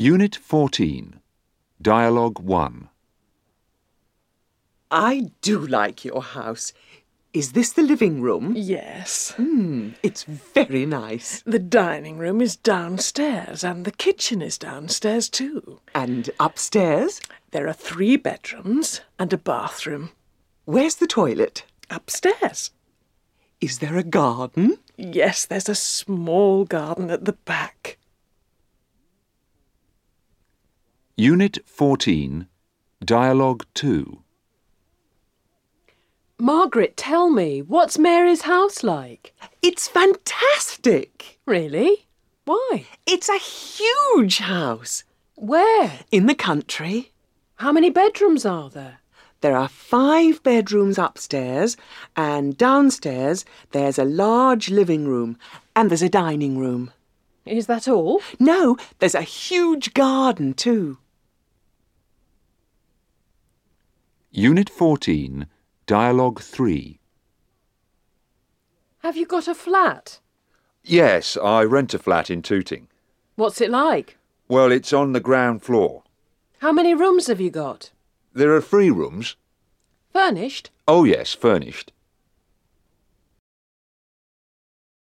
Unit 14. Dialogue 1. I do like your house. Is this the living room? Yes. Hmm, it's very nice. The dining room is downstairs and the kitchen is downstairs too. And upstairs? There are three bedrooms and a bathroom. Where's the toilet? Upstairs. Is there a garden? Yes, there's a small garden at the back. Unit 14. Dialogue 2. Margaret, tell me, what's Mary's house like? It's fantastic. Really? Why? It's a huge house. Where? In the country. How many bedrooms are there? There are five bedrooms upstairs, and downstairs there's a large living room, and there's a dining room. Is that all? No, there's a huge garden too. Unit 14. Dialogue 3. Have you got a flat? Yes, I rent a flat in Tooting. What's it like? Well, it's on the ground floor. How many rooms have you got? There are three rooms. Furnished? Oh, yes, furnished.